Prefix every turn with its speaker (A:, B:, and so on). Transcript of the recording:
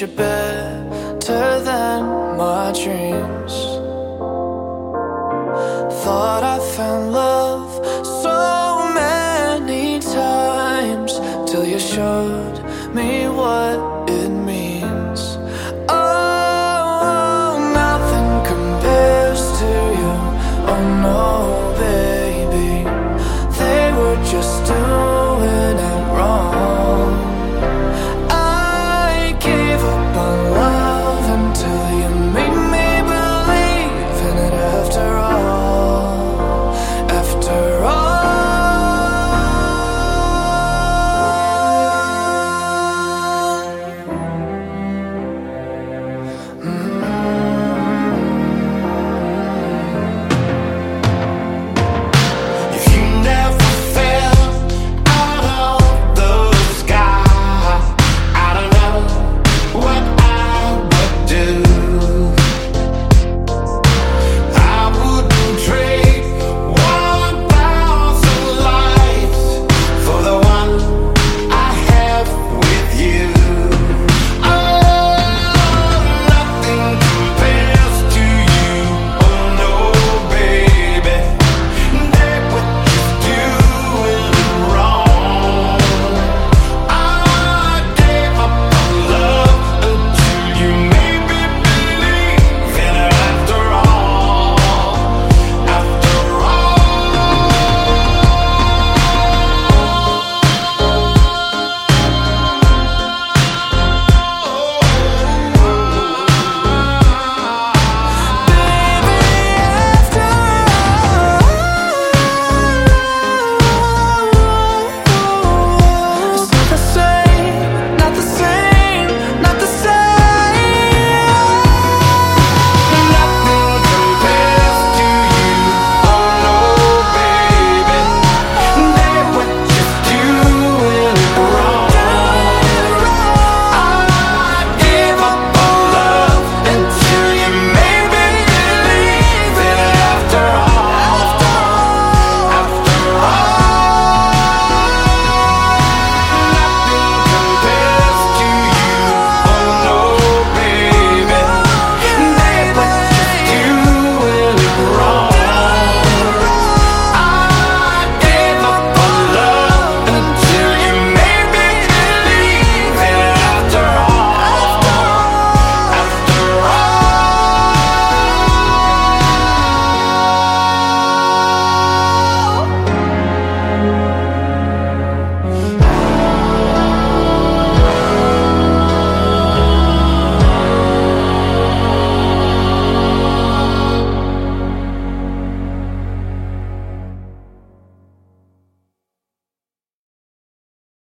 A: you're better than my dreams.